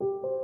Thank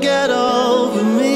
get over me.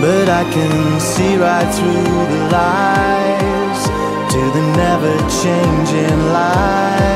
But I can see right through the lies To the never changing lies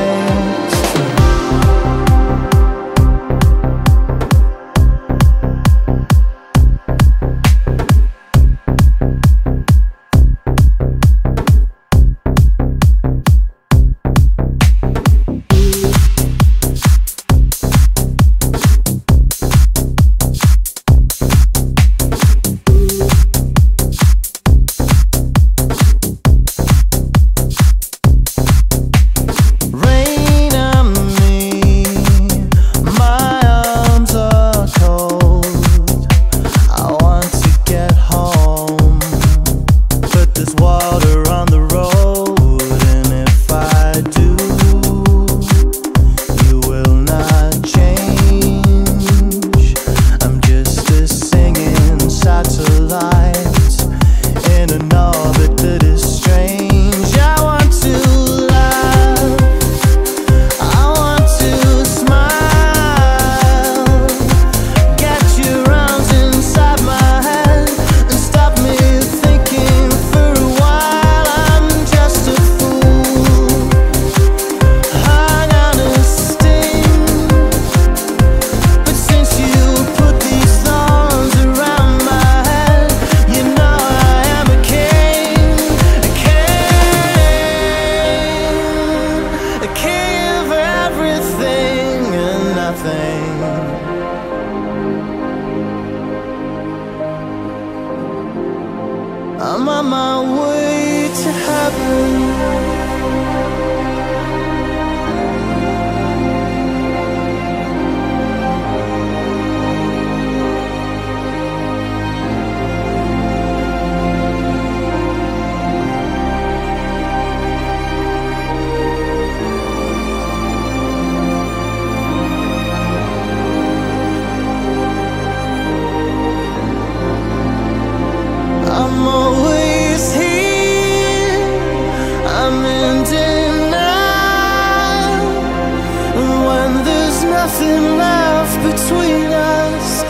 nothing left between us.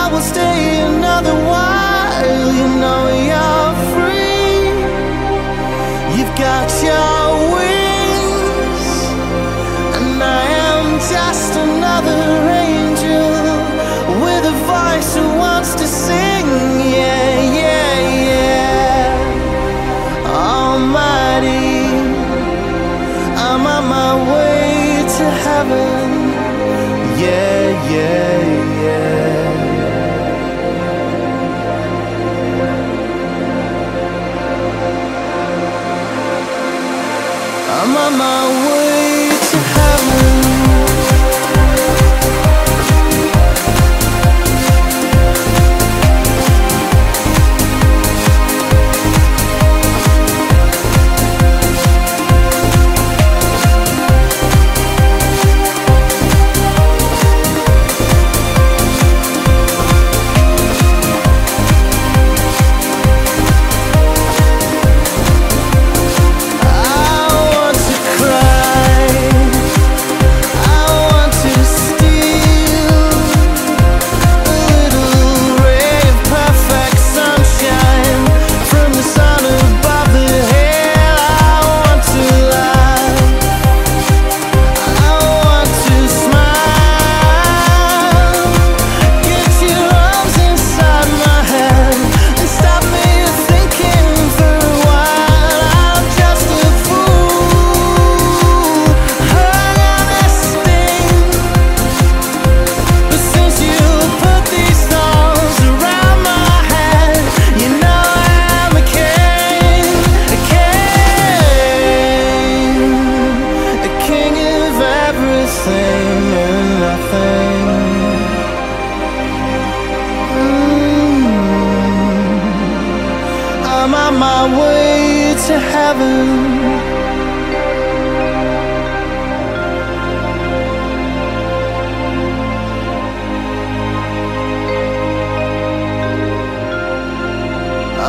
I will stay another while, you know. Yeah. My.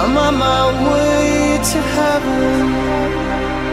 I'm on my way to heaven.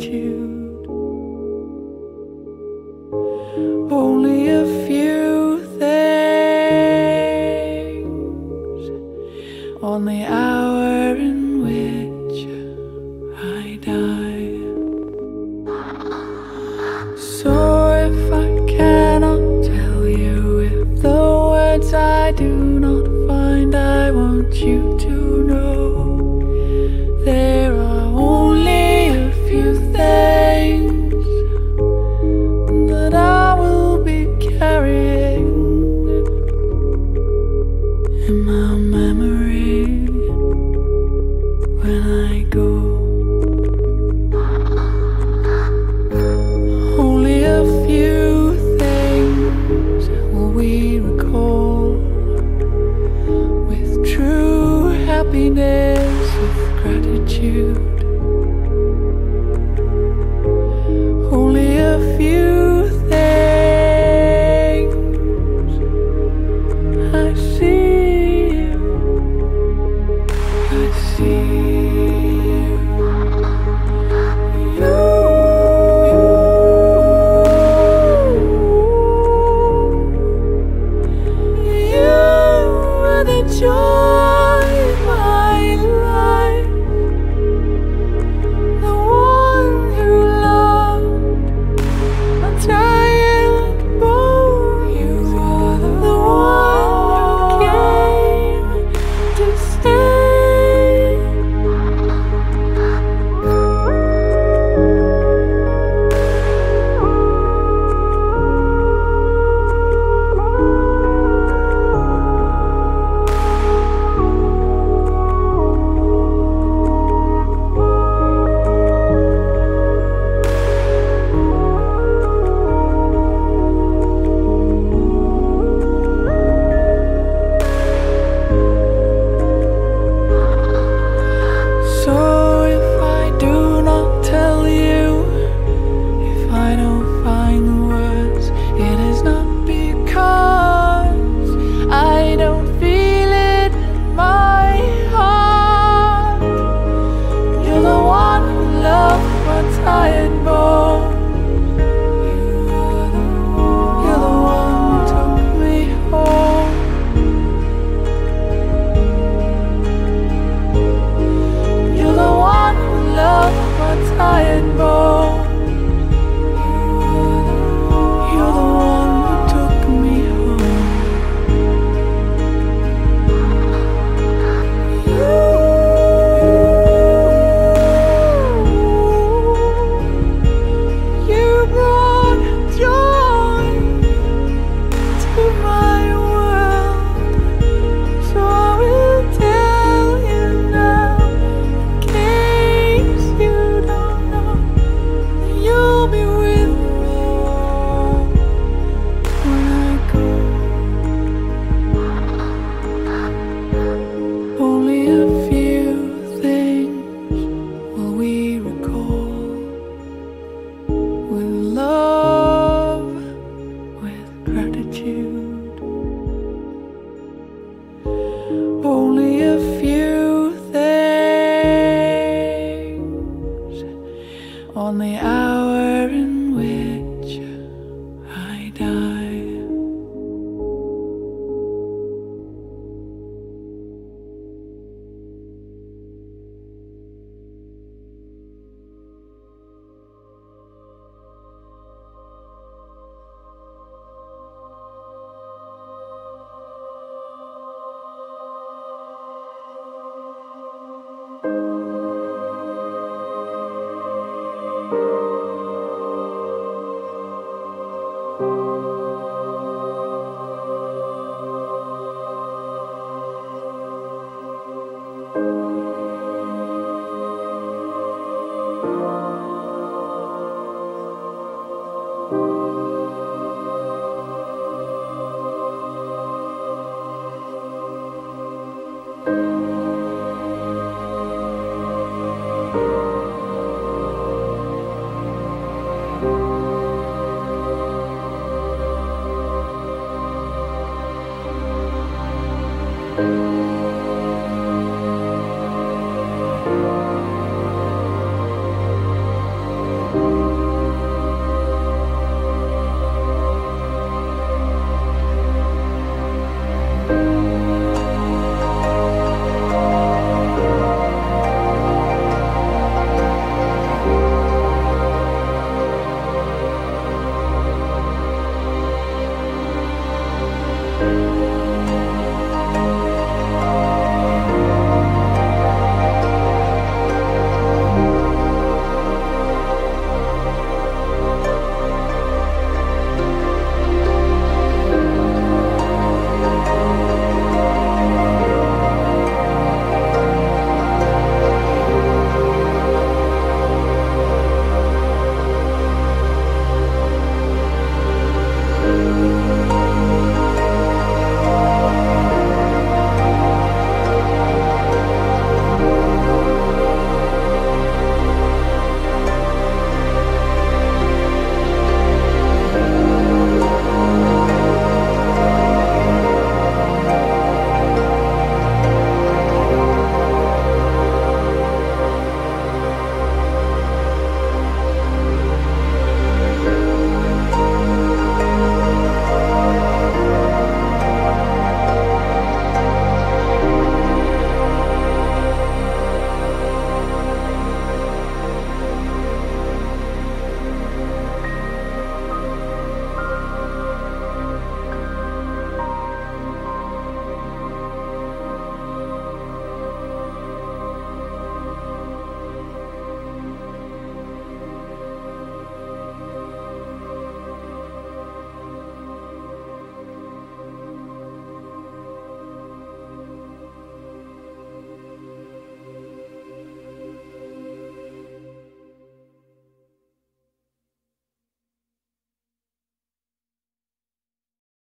you.